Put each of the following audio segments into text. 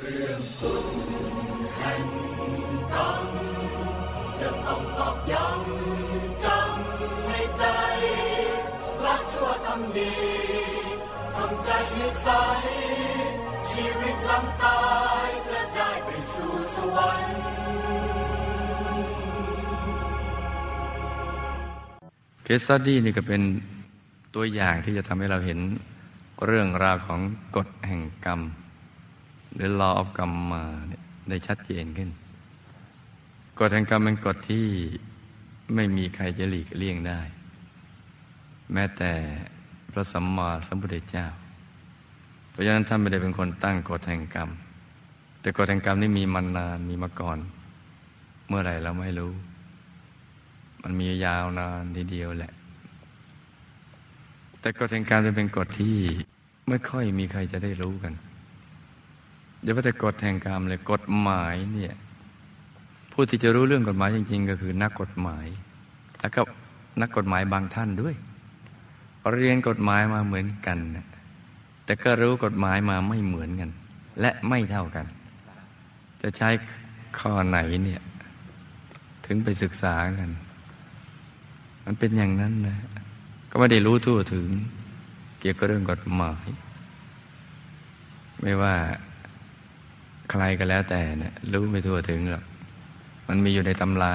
เรื่องตุนแห่งกรรมจะต้องตอกย้ำจำในใจละชั่วทำดีทำใจให้ใส ชีวิตหลังตายจะได้ไปสู่สวรรค์เคสตัดดี้นี่ก็เป็นตัวอย่างที่จะทำให้เราเห็นเรื่องราวของกฎแห่งกรรม หรือ law of กรรมมาเนี่ยได้ชัดเจนขึ้นกฎแห่งกรรมเป็นกฎที่ไม่มีใครจะหลีกเลี่ยงได้ แม้แต่พระสัมมาสัมพุทธเจ้า เพราะฉะนั้นท่านไม่ได้เป็นคนตั้งกฎแห่งกรรม แต่กฎแห่งกรรมนี่มีมานานมีมาก่อน เมื่อไหร่เราไม่รู้ มันมียาวนานทีเดียวแหละ แต่กฎแห่งกรรมจะเป็นกฎที่ไม่ค่อยมีใครจะได้รู้กัน เดี๋ยวว่าแต่กฎแห่งกรรมเลยกฎหมายเนี่ยผู้ที่จะรู้เรื่องกฎหมายจริง ๆ ก็คือนักกฎหมาย แล้วก็นักกฎหมายบางท่านด้วย เรียนกฎหมายมาเหมือนกัน แต่ก็รู้กฎหมายมาไม่เหมือนกัน และไม่เท่ากัน จะใช้ข้อไหนเนี่ย ถึงไปศึกษากัน มันเป็นอย่างนั้นนะ ก็ไม่ได้รู้ทั่วถึง เกี่ยวกับเรื่องกฎหมาย ไม่ว่า ใครก็แล้วแต่เนะรู้ไม่ทั่วถึงหรอกมันมีอยู่ในตำรา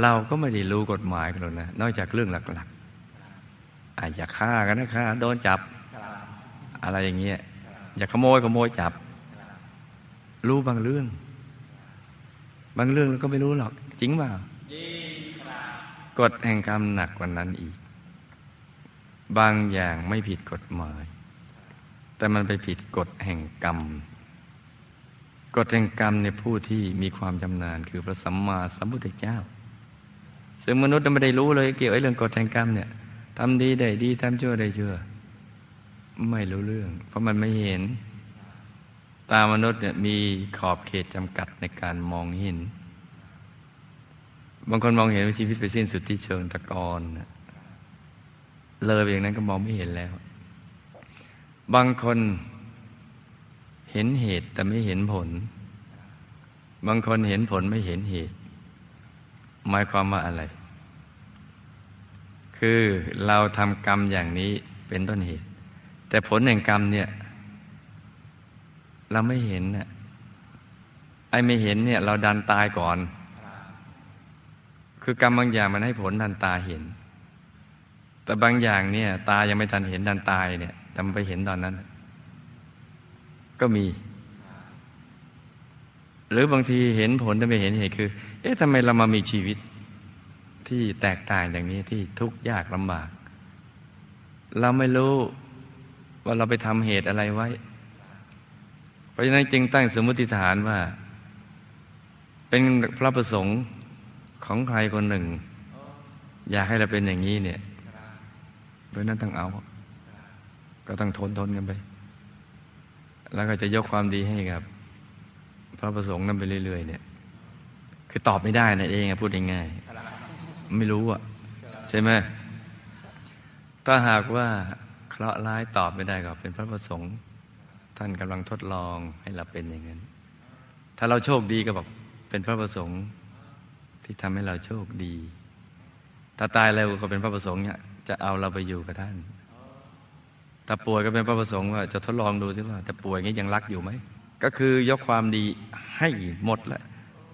เราก็ไม่ได้รู้กฎหมายกันหรอกนะ นอกจากเรื่องหลักๆอาจจะฆ่ากันนะฆ่าโดนจับ อะไรอย่างเงี้ยอย่าขโมยขโมยจับ รู้บางเรื่อง บางเรื่องเราก็ไม่รู้หรอก จริงเปล่ากฎแห่งกรรมหนักกว่านั้นอีก บางอย่างไม่ผิดกฎหมาย แต่มันไปผิดกฎแห่งกรรม กฎแห่งกรรมในผู้ที่มีความชำนาญคือพระสัมมาสัมพุทธเจ้า ซึ่งมนุษย์ไม่ได้รู้เลยเกี่ยวกับเรื่องกฎแห่งกรรมเนี่ยทำดีได้ดีทำชั่วได้ชั่วไม่รู้เรื่อง เพราะมันไม่เห็น ตามนุษย์เนี่ยมีขอบเขตจำกัดในการมองเห็น บางคนมองเห็นว่าชีวิตไปสิ้นสุดที่เชิงตะกอนเลยไปอย่างนั้นก็มองไม่เห็นแล้ว บางคนเห็นเหตุแต่ไม่เห็นผล บางคนเห็นผลไม่เห็นเหตุ หมายความว่าอะไร คือเราทำกรรมอย่างนี้เป็นต้นเหตุ แต่ผลแห่งกรรมเนี่ย เราไม่เห็นน่ะไอ้ไม่เห็นเนี่ย เราดันตายก่อน คือกรรมบางอย่างมันให้ผลทันตาเห็น แต่บางอย่างเนี่ย ตายังไม่ทันเห็นดันตายเนี่ย แต่มันไปเห็นตอนนั้น ก็มี หรือบางทีเห็นผลแต่ไม่เห็นเหตุคือ เอ๊ะทำไมเรามามีชีวิต ที่แตกต่างอย่างนี้ที่ทุกข์ยากลำบาก เราไม่รู้ว่าเราไปทำเหตุอะไรไว้ เพราะฉะนั้นจึงตั้งสมมติฐานว่า เป็นพระประสงค์ของใครคนหนึ่ง อยากให้เราเป็นอย่างนี้เนี่ย เพราะนั้นต้องเอา ก็ต้องทนทนกันไป แล้วก็จะยกความดีให้กับ พระประสงค์นั้นไปเรื่อย ๆ เนี่ย คือตอบไม่ได้นะเองพูดง่ายๆไม่รู้อะ ใช่ไหมถ้าหากว่าเคราะห์ร้ายตอบไม่ได้ก็เป็นพระประสงค์ ท่านกำลังทดลองให้เราเป็นอย่างนั้น ถ้าเราโชคดีก็บอกเป็นพระประสงค์ที่ทำให้เราโชคดี ถ้าตายแล้วก็เป็นพระประสงค์เนี่ยจะเอาเราไปอยู่กับท่าน ถ้าป่วยก็เป็นพระประสงค์ว่าจะทดลองดูที่ว่าจะป่วยงี้ยังรักอยู่ไหม ก็คือยกความดีให้หมดแล้ว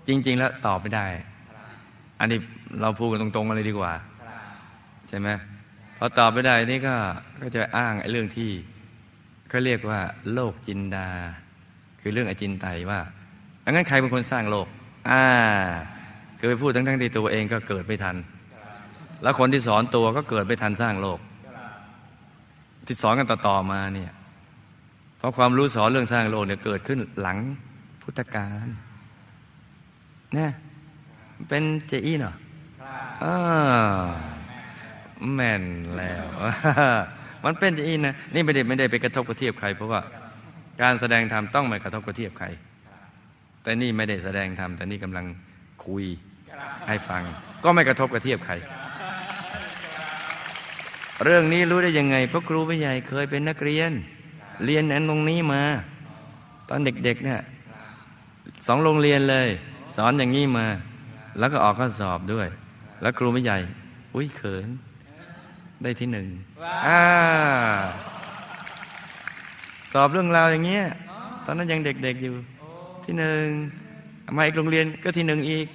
จริง ๆ แล้วตอบไม่ได้ อันนี้เราพูดกันตรงๆกันเลยดีกว่า ใช่ไหมพอตอบไม่ได้นี่ก็ก็จะอ้างไอ้เรื่องที่เขาเรียกว่า โลกจินดา คือเรื่องอจินไตยว่าอังั้นใครเป็นคนสร้างโลก อ่าคือไปพูดทั้งๆที่ตัวเองก็เกิดไม่ทัน แล้วคนที่สอนตัวก็เกิดไม่ทันสร้างโลก ที่สอนกันต่อๆมาเนี่ยเพราะความรู้สอนเรื่องสร้างโลกเนี่ยเกิดขึ้นหลังพุทธกาลเนี่ยเป็นเจอีเนาะอ่าแม่นแล้ว มันเป็นเจอีนะนี่ไม่ได้ไม่ได้ไปกระทบกระเทียบใคร เพราะว่าการแสดงธรรมต้องไม่กระทบกระเทียบใคร แต่นี่ไม่ได้แสดงธรรมแต่นี่กำลังคุยให้ฟัง ก็ไม่กระทบกระเทียบใคร เรื่องนี้รู้ได้ยังไง เพราะครูผู้ใหญ่เคยเป็นนักเรียน เรียนนั้นตรงนี้มา ตอนเด็กๆเนี่ยสองโรงเรียนเลย สอนอย่างนี้มา แล้วก็ออกข้อสอบด้วย แล้วครูไม่ใหญ่ อุ้ยเขิน ได้ที่หนึ่งอ่าสอบเรื่องราวอย่างเงี้ยตอนนั้นยังเด็กๆอยู่ ที่หนึ่งมาอีกโรงเรียนก็ที่หนึ่งอีก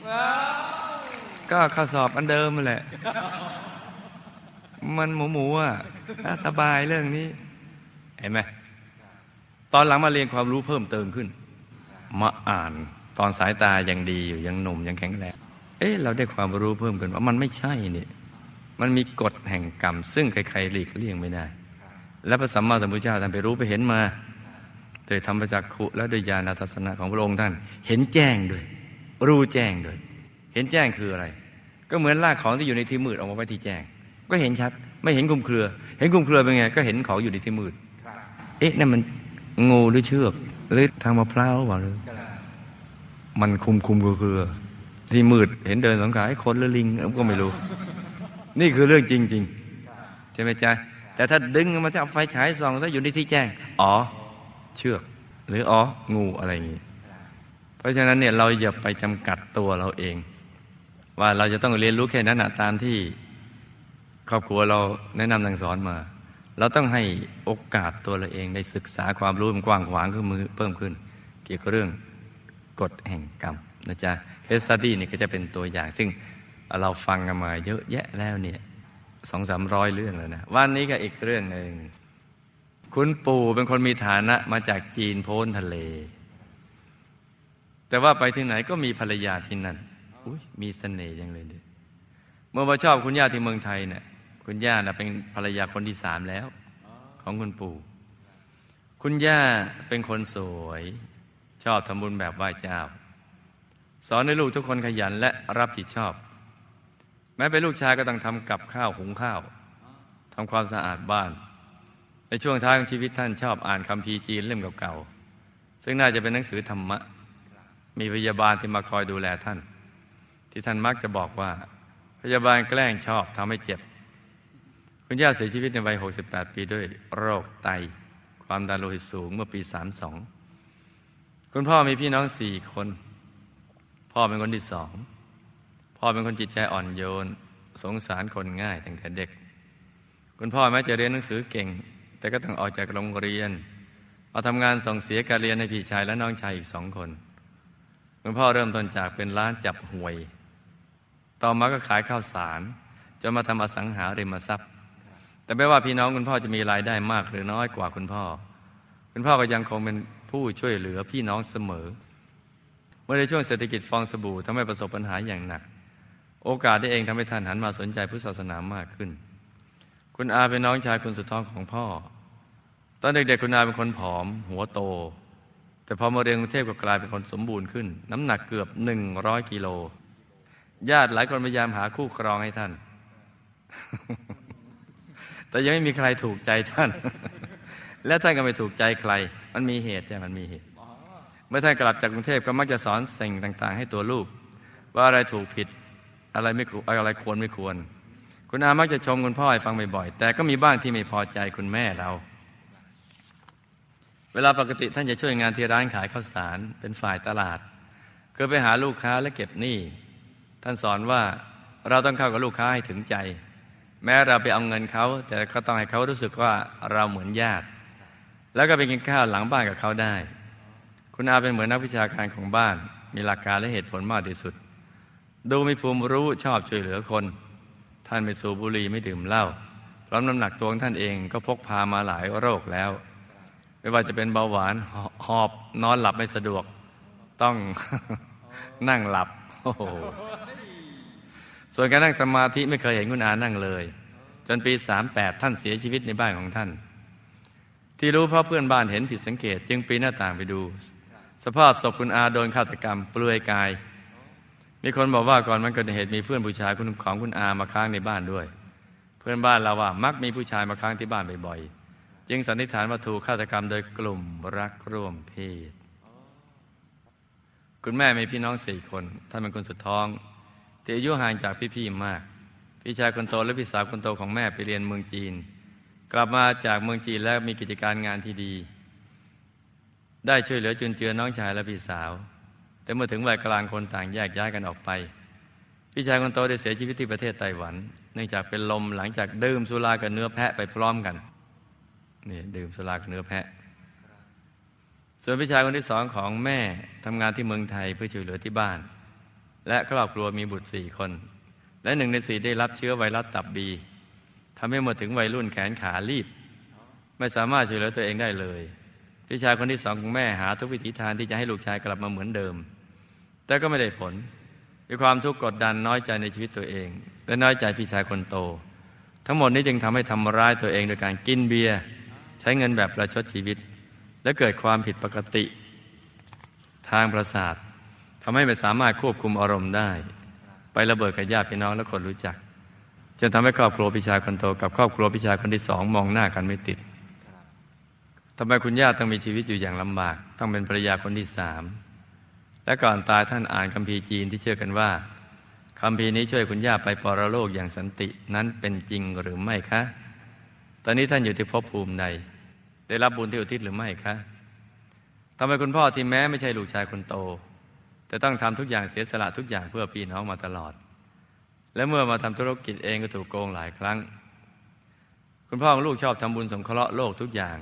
ก็ข้อสอบอันเดิมแหละ มันหมูหมูอะสบายเรื่องนี้ เห็นไหมตอนหลังมาเรียนความรู้เพิ่มเติมขึ้น มาอ่านตอนสายตายังดีอยู่ยังหนุ่มยังแข็งแรงเอ๊ะเราได้ความรู้เพิ่มกันว่ามันไม่ใช่นี่มันมีกฎแห่งกรรม ซึ่งใครๆหลีกเลี่ยงไม่ได้ และพระสัมมาสัมพุทธเจ้าท่านไปรู้ไปเห็นมา โดยธรรมจักขุและโดยญาณทัศนะของพระองค์ท่าน เห็นแจ้งด้วย รู้แจ้งด้วย เห็นแจ้งคืออะไร ก็เหมือนลากของที่อยู่ในที่มืดออกมาไว้ที่แจ้ง ก็เห็นชัด ไม่เห็นคุมเครือ เห็นคุมเครือเป็นไง ก็เห็นของอยู่ในที่มืดเอ๊ะนั่นมันงูหรือเชือก หรือทางมะพร้าวหรือเปล่าหรือมันคุมคุมเครือ ที่มืดเห็นเดินสองขาไอ้คนหรือลิงก็ไม่รู้ นี่คือเรื่องจริงๆใช่ไหมจ๊ะแต่ถ้าดึงมาถ้าไฟฉายส่องถ้าอยู่ในที่แจ้ง อ๋อ เชือก หรืออ๋อ งูอะไรอย่างนี้ เพราะฉะนั้นเนี่ยเราอย่าไปจำกัดตัวเราเอง ว่าเราจะต้องเรียนรู้แค่นั้นนะตามที่ ครอบครัวเราแนะนำสั่งสอนมา เราต้องให้โอกาสตัวเราเองได้ศึกษาความรู้มันกว้างขวางขึ้นมือเพิ่มขึ้น เกี่ยวกับเรื่องกฎแห่งกรรมนะจ๊ะเคสตัดี้นี่ก็จะเป็นตัวอย่าง ซึ่งเราฟังกันมาเยอะแยะแล้วเนี่ยสองสามร้อยเรื่องแล้วนะวันนี้ก็อีกเรื่องหนึ่งคุณปู่เป็นคนมีฐานะมาจากจีนโพ้นทะเล แต่ว่าไปที่ไหนก็มีภรรยาที่นั่น อุ้ยมีเสน่ห์ยังเลยเดเมื่อมาชอบคุณย่าที่เมืองไทยเนี่ย คุณย่านะเป็นภรรยาคนที่สามแล้ว ของคุณปู่ คุณย่าเป็นคนสวย ชอบทำบุญแบบไหว้เจ้า สอนให้ลูกทุกคนขยันและรับผิดชอบ แม้เป็นลูกชายก็ต้องทำกับข้าวหุงข้าวทำความสะอาดบ้าน ในช่วงท้ายของชีวิตท่านชอบอ่านคำพีจีนเล่มเก่าๆซึ่งน่าจะเป็นหนังสือธรรมะ มีพยาบาลที่มาคอยดูแลท่าน ที่ท่านมักจะบอกว่า พยาบาลแกล้งชอบทำให้เจ็บ คุณย่าเสียชีวิตในวัย 68 ปีด้วยโรคไต ความดันโลหิตสูงเมื่อปี 32 คุณพ่อมีพี่น้องสี่คน พ่อเป็นคนที่สอง พ่อเป็นคนจิตใจอ่อนโยน สงสารคนง่ายตั้งแต่เด็ก คุณพ่อแม้จะเรียนหนังสือเก่ง แต่ก็ต้องออกจากโรงเรียนมาทำงานส่งเสียการเรียนให้พี่ชายและน้องชายอีกสองคน คุณพ่อเริ่มต้นจากเป็นร้านจับหวย ต่อมาก็ขายข้าวสาร จนมาทำอสังหาริมทรัพย์ แต่ไม่ว่าพี่น้องคุณพ่อจะมีรายได้มากหรือน้อยกว่าคุณพ่อ คุณพ่อก็ยังคงเป็นผู้ช่วยเหลือพี่น้องเสมอ เมื่อในช่วงเศรษฐกิจฟองสบู่ทำให้ประสบปัญหาอย่างหนัก โอกาสได้เองทำให้ท่านหันมาสนใจพุทธศาสนามากขึ้น คุณอาเป็นน้องชายคนสุดท้องของพ่อ ตอนเด็กๆคุณอาเป็นคนผอม หัวโต แต่พอมาเรียนกรุงเทพก็กลายเป็นคนสมบูรณ์ขึ้น น้ำหนักเกือบหนึ่งร้อยกิโลญาติหลายคนพยายามหาคู่ครองให้ท่าน แต่ยังไม่มีใครถูกใจท่าน และท่านก็ไม่ถูกใจใคร มันมีเหตุใช่มันมีเหตุ เมื่อท่านกลับจากกรุงเทพก็มักจะสอนสิ่งต่าง ๆ ให้ตัวลูก ว่าอะไรถูกผิดอะไรไม่อะไรควรไม่ควร คุณอามักจะชมคุณพ่อให้ฟังบ่อยๆแต่ก็มีบ้างที่ไม่พอใจคุณแม่เรา เวลาปกติท่านจะช่วยงานที่ร้านขายข้าวสารเป็นฝ่ายตลาดคือไปหาลูกค้าและเก็บหนี้ท่านสอนว่าเราต้องเข้ากับลูกค้าให้ถึงใจ แม้เราไปเอาเงินเขาแต่ก็ต้องให้เขารู้สึกว่าเราเหมือนญาติ แล้วก็ไปกินข้าวหลังบ้านกับเขาได้ คุณอาเป็นเหมือนนักวิชาการของบ้าน มีหลักการและเหตุผลมากที่สุด ดูมีภูมิรู้ชอบช่วยเหลือคน ท่านไม่สูบบุหรี่ไม่ดื่มเหล้าพร้อมน้ำหนักตัวของท่านเองก็พกพามาหลายโรคแล้ว ไม่ว่าจะเป็นเบาหวานหอบนอนหลับไม่สะดวก ต้องนั่งหลับโอ้โห ส่วนการนั่งสมาธิไม่เคยเห็นคุณอานั่งเลย จนปี38ท่านเสียชีวิตในบ้านของท่าน ที่รู้เพราะเพื่อนบ้านเห็นผิดสังเกต จึงปีนหน้าต่างไปดู สภาพศพคุณอาโดนฆาตกรรมเปลือยกาย มีคนบอกว่าก่อนมันเกิดเหตุมีเพื่อนผู้ชายคุณของคุณอามาค้างในบ้านด้วย เพื่อนบ้านเราว่ามักมีผู้ชายมาค้างที่บ้านบ่อยๆจึงสันนิษฐานว่าถูกฆาตกรรมโดยกลุ่มรักร่วมเพศคุณแม่มีพี่น้องสี่คนท่านเป็นคนสุดท้อง ที่อายุห่างจากพี่ๆมาก พี่ชายคนโตและพี่สาวคนโตของแม่ไปเรียนเมืองจีน กลับมาจากเมืองจีนแล้วมีกิจการงานที่ดี ได้ช่วยเหลือจุนเจือน้องชายและพี่สาว แต่เมื่อถึงวัยกลางคนต่างแยกย้ายกันออกไป พี่ชายคนโตได้เสียชีวิตที่ประเทศไต้หวัน เนื่องจากเป็นลมหลังจากดื่มสุรากับเนื้อแพะไปพร้อมกันนี่ดื่มสุรากับเนื้อแพะส่วนพี่ชายคนที่สองของแม่ทำงานที่เมืองไทยเพื่อช่วยเหลือที่บ้าน และครอบครัวมีบุตรสี่คน และหนึ่งในสี่ได้รับเชื้อไวรัสตับบีทำให้เมื่อถึงวัยรุ่นแขนขาลีบ ไม่สามารถช่วยเหลือตัวเองได้เลยพี่ชายคนที่สองของแม่หาทุกวิถีทางที่จะให้ลูกชายกลับมาเหมือนเดิม แต่ก็ไม่ได้ผลมีความทุกข์กดดันน้อยใจในชีวิตตัวเอง และน้อยใจพี่ชายคนโต ทั้งหมดนี้จึงทำให้ทำร้ายตัวเองโดยการกินเบียร์ใช้เงินแบบประชดชีวิต และเกิดความผิดปกติ ทางประสาท ทำให้ไม่สามารถควบคุมอารมณ์ได้ ไประเบิดกับญาติพี่น้องและคนรู้จัก จนทำให้ครอบครัวพี่ชายคนโตกับครอบครัวพี่ชายคนที่สองมองหน้ากันไม่ติดทำไมคุณย่าต้องมีชีวิตอยู่อย่างลำบาก ต้องเป็นภรรยาคนที่สามและก่อนตายท่านอ่านคัมภีร์จีนที่เชื่อกันว่าคัมภีร์นี้ช่วยคุณย่าไปปรโลกอย่างสันตินั้นเป็นจริงหรือไม่คะ ตอนนี้ท่านอยู่ที่ภพภูมิใด ได้รับบุญที่อุทิศหรือไม่คะทำไมคุณพ่อที่แม้ไม่ใช่ลูกชายคนโต แต่ต้องทำทุกอย่างเสียสละทุกอย่างเพื่อพี่น้องมาตลอด และเมื่อมาทำธุรกิจเองก็ถูกโกงหลายครั้ง คุณพ่อของลูกชอบทำบุญสงเคราะห์โลกทุกอย่าง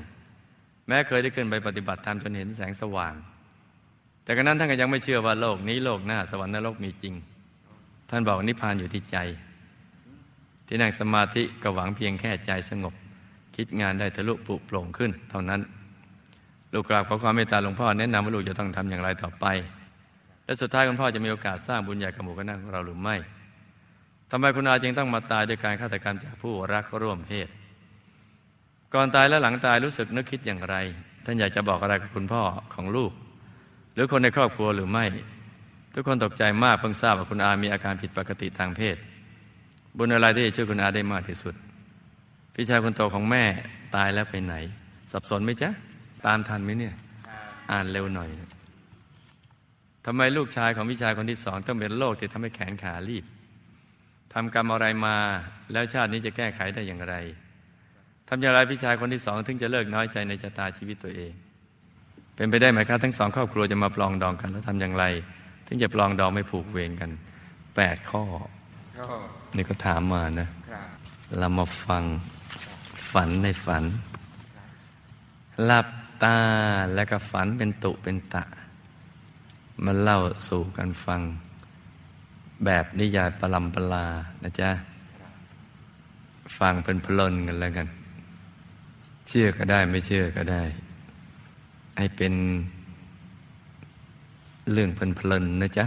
แม้เคยได้ขึ้นไปปฏิบัติธรรมจนเห็นแสงสว่าง แต่กระนั้นท่านก็ยังไม่เชื่อว่าโลกนี้โลกหน้าสวรรค์นรกมีจริง ท่านบอกนิพพานอยู่ที่ใจ ที่นั่งสมาธิก็หวังเพียงแค่ใจสงบ คิดงานได้ทะลุปุโปร่งขึ้น เท่านั้น ลูกกราบขอความเมตตาหลวงพ่อแนะนำว่าลูกจะต้องทำอย่างไรต่อไป และสุดท้ายคุณพ่อจะมีโอกาสสร้างบุญใหญ่กับหมู่คณะของเราหรือไม่ทำไมคุณอาจึงต้องมาตายด้วยการฆาตกรรมจากผู้รักร่วมเพศ ก่อนตายและหลังตายรู้สึกนึกคิดอย่างไร ท่านอยากจะบอกอะไรกับคุณพ่อของลูก หรือคนในครอบครัวหรือไม่ ทุกคนตกใจมากเพิ่งทราบว่าคุณอามีอาการผิดปกติทางเพศ บุญอะไรที่ช่วยคุณอาได้มากที่สุด พี่ชายคนโตของแม่ตายแล้วไปไหน สับสนไหมจ๊ะ ตามทันไหมเนี่ย อ่านเร็วหน่อย ทำไมลูกชายของพี่ชายคนที่สองต้องเป็นโรคที่ทำให้แขนขาลีบทำกรรมอะไรมาแล้วชาตินี้จะแก้ไขได้อย่างไรทำอย่างไรพี่ชายคนที่สองถึงจะเลิกน้อยใจในชะตาชีวิตตัวเอง เป็นไปได้ไหมครับทั้งสองครอบครัวจะมาปลองดองกัน แล้วทำอย่างไร ถึงจะปลองดองไม่ผูกเวรกันแปดข้อนี่ก็ถามมานะเรามาฟังฝันในฝันหลับตาแล้วก็ฝันเป็นตุเป็นตะ มันเล่าสู่กันฟัง แบบนิยายปลำปลานะจ๊ะ ฟังเป็นพลนกันแล้วกัน เชื่อก็ได้ไม่เชื่อก็ได้ ให้เป็นเรื่องเพลินๆนะจ๊ะ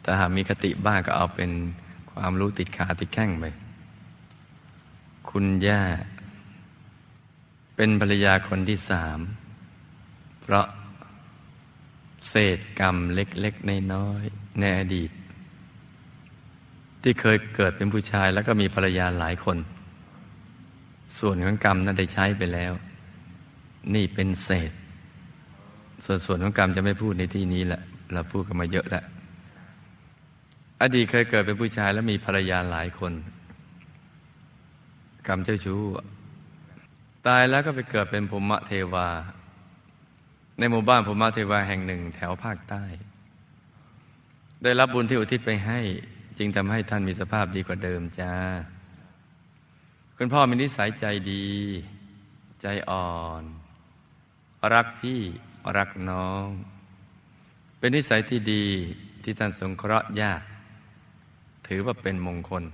แต่หากมีคติบ้างก็เอาเป็นความรู้ติดขาติดแข้งไป คุณย่า เป็นภรรยาคนที่สาม เพราะ เศษกรรมเล็กๆน้อยๆในอดีต ที่เคยเกิดเป็นผู้ชายแล้วก็มีภรรยาหลายคน ส่วนของกรรมนั้นได้ใช้ไปแล้ว นี่เป็นเศษ ส่วนส่วนของกรรมจะไม่พูดในที่นี้แหละ เราพูดกันมาเยอะแล้วอดีตเคยเกิดเป็นผู้ชายแล้วมีภรรยาหลายคน กรรมเจ้าชู้ตายแล้วก็ไปเกิดเป็นภูมิเทวา ในหมู่บ้านภูมิเทวาแห่งหนึ่งแถวภาคใต้ ได้รับบุญที่อุทิศไปให้จึงทำให้ท่านมีสภาพดีกว่าเดิมจ้า คุณพ่อมีนิสัยใจดี ใจอ่อน รักพี่รักน้อง เป็นนิสัยที่ดีที่ท่านสงเคราะห์ญาติ ถือว่าเป็นมงคล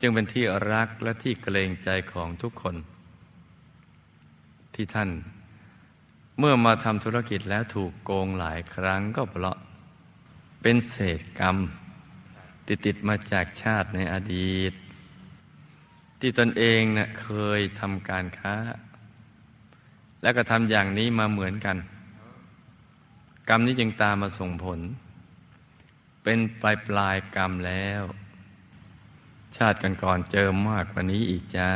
จึงเป็นที่รักและที่เกรงใจของทุกคน ที่ท่าน เมื่อมาทำธุรกิจแล้วถูกโกงหลายครั้งก็เพราะเป็นเศษกรรม ติดติดมาจากชาติในอดีต ที่ตนเองนะ่ะเคยทำการค้า แล้วก็ทำอย่างนี้มาเหมือนกัน กรรมนี้จึงตามมาส่งผล เป็นปลายปลายกรรมแล้ว ชาติกันก่อนเจอมากกว่านี้อีกจ้า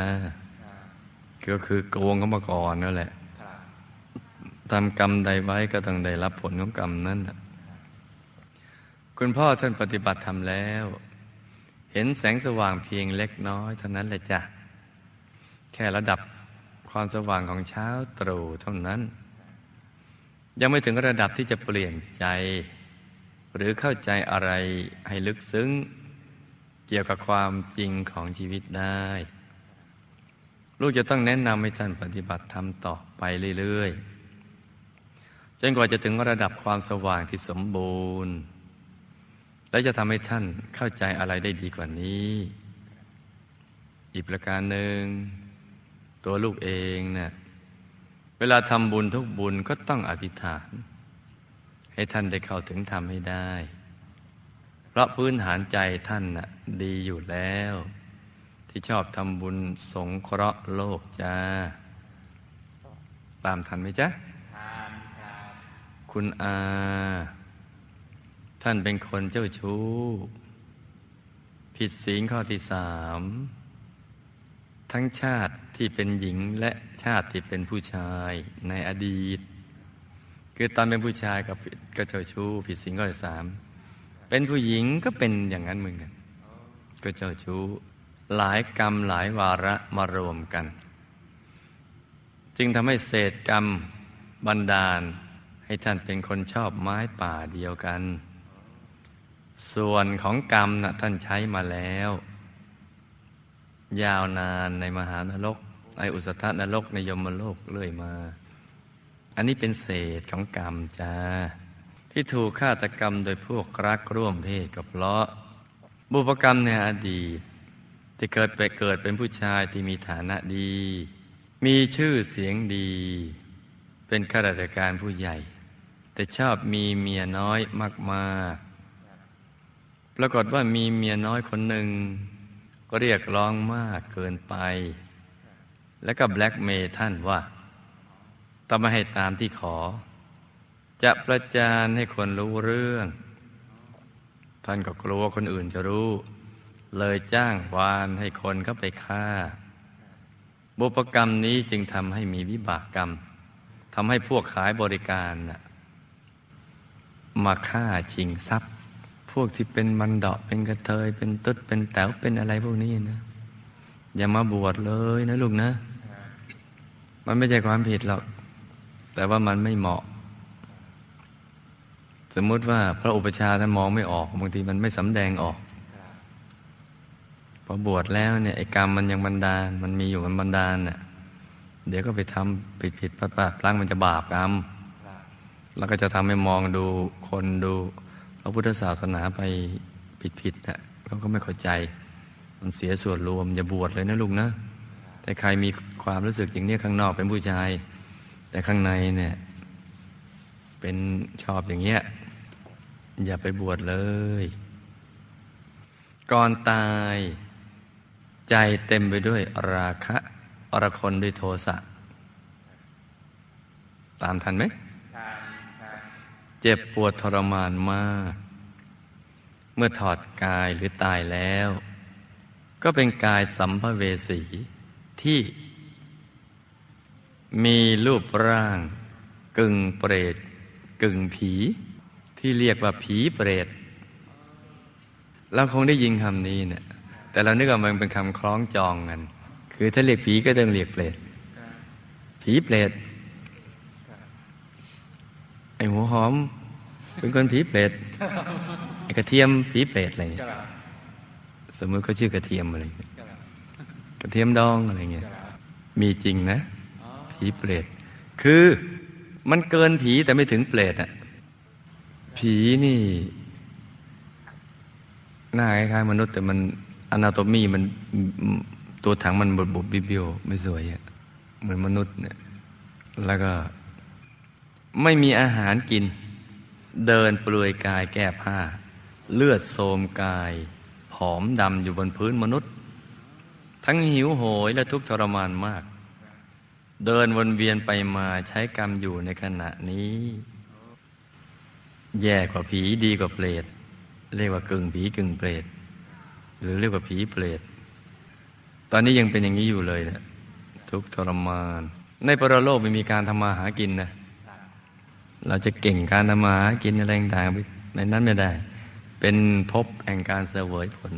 ก็คือโกงเขามาก่อนนั่นแหละ ทำกรรมใดไว้ก็ต้องได้รับผลของกรรมนั้นคุณพ่อท่านปฏิบัติทำแล้ว เห็นแสงสว่างเพียงเล็กน้อยเท่านั้นแหละจ้ะ แค่ระดับความสว่างของเช้าตรู่เท่านั้น ยังไม่ถึงระดับที่จะเปลี่ยนใจ หรือเข้าใจอะไรให้ลึกซึ้ง เกี่ยวกับความจริงของชีวิตได้ ลูกจะต้องแนะนำให้ท่านปฏิบัติธรรมต่อไปเรื่อยๆ นกว่าจะถึงระดับความสว่างที่สมบูรณ์ และจะทำให้ท่านเข้าใจอะไรได้ดีกว่านี้ อีกประการหนึ่ง ตัวลูกเองเนะ่ยเวลาทำบุญทุกบุญก็ต้องอธิษฐาน ให้ท่านได้เข้าถึงธรรมให้ได้ เพราะพื้นฐานใจท่านน่ะดีอยู่แล้ว ที่ชอบทำบุญสงเคราะห์โลกจ้า ตามทันไหมจ๊ะ คุณอา ท่านเป็นคนเจ้าชู้ ผิดศีลข้อที่สาม ทั้งชาติที่เป็นหญิงและชาติที่เป็นผู้ชายในอดีต คือตอนเป็นผู้ชายกับก็เจ้าชู้ ผิดศีลข้อที่สาม เป็นผู้หญิงก็เป็นอย่างนั้นเหมือนกัน ก็เจ้าชู้ หลายกรรมหลายวาระมารวมกัน จึงทำให้เศษกรรมบันดาล ให้ท่านเป็นคนชอบไม้ป่าเดียวกัน ส่วนของกรรมนะ่ะท่านใช้มาแล้ว ยาวนานในมหานรกในอุสธนรกในยมโลกเรื่อยมา อันนี้เป็นเศษของกรรมจ้า ที่ถูกฆาตกรรมโดยพวกรักร่วมเพศกับเพราะบุพกรรมในอดีต ที่เกิดไปเกิดเป็นผู้ชายที่มีฐานะดี มีชื่อเสียงดี เป็นข้าราชการผู้ใหญ่ แต่ชอบมีเมียน้อยมากๆปรากฏว่ามีเมียน้อยคนหนึ่งก็เรียกร้องมากเกินไป แล้วก็แบล็กเมย์ท่านว่าต้องมาให้ตามที่ขอ จะประจานให้คนรู้เรื่อง ท่านก็กลัวคนอื่นจะรู้ เลยจ้างวานให้คนเข้าไปฆ่า บุปกรรมนี้จึงทำให้มีวิบากกรรมทำให้พวกขายบริการนะ มาฆ่าชิงทรัพย์ พวกที่เป็นมันดอกเป็นกระเทย เป็นตุ๊ดเป็นแต๋วเป็นอะไรพวกนี้นะ อย่ามาบวชเลยนะลูกนะ มันไม่ใช่ความผิดหรอก แต่ว่ามันไม่เหมาะ สมมติว่าพระอุปชาท่านมองไม่ออกบางทีมันไม่สำแดงออกพอบวชแล้วเนี่ยไอ้กรรมมันยังบันดาล มันมีอยู่มันบันดาลเนี่ยเดี๋ยวก็ไปทำผิดผิดพลาดพลาดพลั้งมันจะบาปกรรม แล้วก็จะทำให้มองดูคนดูพระพุทธศาสนาไปผิดผิดนะเขาก็ไม่เข้าใจ มันเสียส่วนรวมอย่าบวชเลยนะลุงนะ แต่ใครมีความรู้สึกอย่างนี้ข้างนอกเป็นผู้ชาย แต่ข้างในเนี่ย เป็นชอบอย่างเงี้ยอย่าไปบวชเลย ก่อนตายใจเต็มไปด้วยราคะอรคนด้วยโทสะ ตามทันไหม เจ็บปวดทรมานมาก เมื่อถอดกายหรือตายแล้ว ก็เป็นกายสัมภเวสีที่ มีรูปร่าง กึ่งเปรต กึ่งผี ที่เรียกว่าผีเปรตเราคงได้ยินคำนี้เนี่ยแต่เรานึกว่ามันเป็นคำคล้องจองกัน คือถ้าเรียกผีก็ต้องเรียกเปรตผีเปรต ไอหัวหอม เป็นคนผีเปรตไอกระเทียมผีเปรตอะไรเงี้ยสมมติเขาชื่อกระเทียมอะไรกระเทียมดองอะไรเงี้ยมีจริงนะ ผีเปรตคือมันเกินผีแต่ไม่ถึงเปรตอะผีนี่หน้าคล้ายๆมนุษย์แต่มันอนาโตมีมันตัวถังมันบดบดบิบิวไม่สวยอะเหมือนมนุษย์เนี่ยแล้วก็ ไม่มีอาหารกิน เดินเปลือยกายแก้ผ้า เลือดโสมกาย ผอมดำอยู่บนพื้นมนุษย์ ทั้งหิวโหยและทุกข์ทรมานมาก เดินวนเวียนไปมาใช้กรรมอยู่ในขณะนี้ แย่กว่าผีดีกว่าเปรตเรียกว่ากึ่งผีกึ่งเปรตหรือเรียกว่าผีเปรตตอนนี้ยังเป็นอย่างนี้อยู่เลยนะทุกข์ทรมาน ในปรโลกไม่มีการทำมาหากินนะ เราจะเก่งการทำมาหากินอะไรต่างๆในนั้นไม่ได้ เป็นภพแห่งการเสวยผล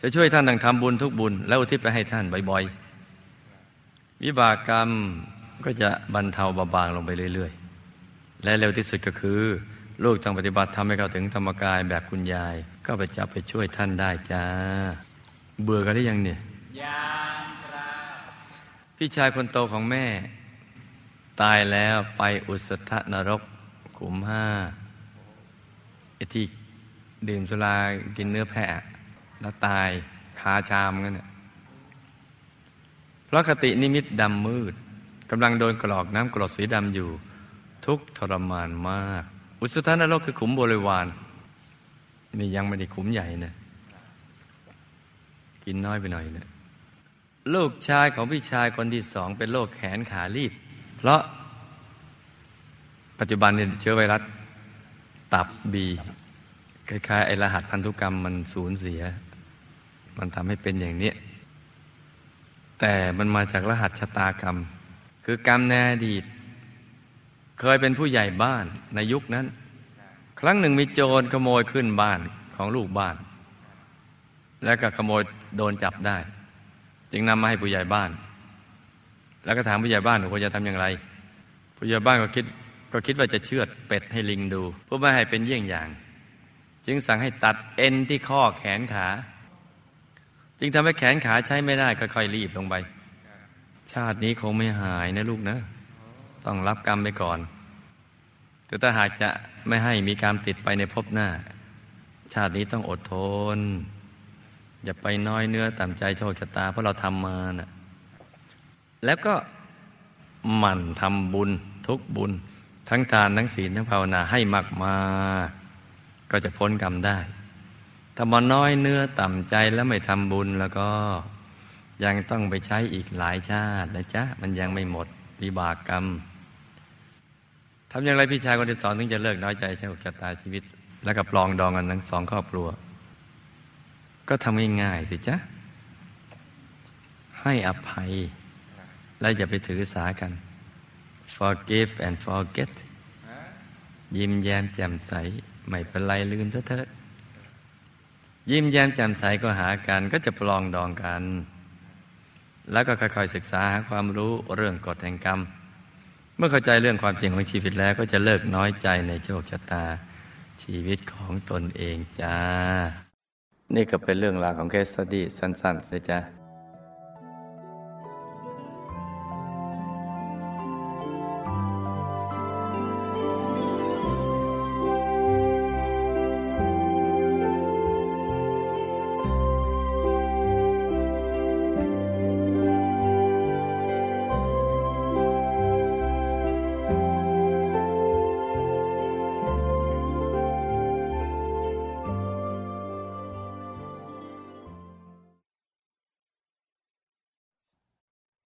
จะช่วยท่านทางทำบุญทุกบุญ แล้วอุทิศไปให้ท่านบ่อยๆ วิบากกรรมก็จะบรรเทาเบาบางลงไปเรื่อยๆ และเร็วที่สุดก็คือ ลูกต้องปฏิบัติทำให้เขาถึงธรรมกายแบบคุณยาย ก็ไปจับไปช่วยท่านได้จ้า เบื่อกันได้ยังเนี่ยยังครับพี่ชายคนโตของแม่ ตายแล้วไปอุสธนรกขุมห้าไอ้ที่ดื่มสุรากินเนื้อแพะ แล้วตายคาชามกันเนี่ยเพราะคตินิมิตดำมืดกำลังโดนกรอกน้ำกรดสีดำอยู่ ทุกทรมานมาก อุสธนรกคือขุมบริวารนี่ยังไม่ได้ขุมใหญ่นะกินน้อยไปหน่อยเนะลูกชายของพี่ชายคนที่สองเป็นโรคแขนขาลีบ เพราะปัจจุบันเนี่ยเชื้อไวรัสตับบีคล้ายๆไอรหัสพันธุกรรมมันสูญเสีย มันทำให้เป็นอย่างนี้ แต่มันมาจากรหัสชะตากรรม คือกรรมในอดีต เคยเป็นผู้ใหญ่บ้านในยุคนั้น ครั้งหนึ่งมีโจรขโมยขึ้นบ้านของลูกบ้าน แล้วก็ขโมยโดนจับได้ จึงนำมาให้ผู้ใหญ่บ้าน แล้วก็ถามผู้ใหญ่บ้านว่าจะทำอย่างไร ผู้ใหญ่บ้านก็คิดก็คิดว่าจะเชือดเป็ดให้ลิงดูเพื่อไม่ให้เป็นเยี่ยงอย่าง จึงสั่งให้ตัดเอ็นที่ข้อแขนขา จึงทำให้แขนขาใช้ไม่ได้ค่อยๆรีบลงไป ชาตินี้คงไม่หายนะลูกนะ ต้องรับกรรมไปก่อนแต่ถ้าหากจะไม่ให้มีการติดไปในภพหน้า ชาตินี้ต้องอดทน อย่าไปน้อยเนื้อต่ำใจโชคชะตาเพราะเราทำมานะ่ะ แล้วก็หมั่นทำบุญทุกบุญ ทั้งทานทั้งศีลทั้งภาวนาให้มากมาก็จะพ้นกรรมได้ ถ้ามาน้อยเนื้อต่ำใจแล้วไม่ทำบุญแล้วก็ยังต้องไปใช้อีกหลายชาตินะจ๊ะ มันยังไม่หมดวิบากกรรมทำอย่างไรพี่ชายคนที่สองถึงจะเลิกน้อยใจใช้อกชะตาชีวิต แล้วก็ปลองดองกันทั้งสองครอบครัว ก็ทำง่ายๆสิจ๊ะ ให้อภัย และอย่าไปถือสากัน forgive and forget ยิ้มแย้มแจ่มใส ไม่เป็นไรลืมซะเถอะยิ้มแย้มแจ่มใสก็หากันก็จะปลองดองกัน แล้วก็ค่อยๆศึกษาหาความรู้เรื่องกฎแห่งกรรม เมื่อเข้าใจเรื่องความจริงของชีวิตแล้วก็จะเลิกน้อยใจในโชคชะตาชีวิตของตนเองจ้า นี่ก็เป็นเรื่องราวของเคสสตี้สั้นๆนะจ๊ะ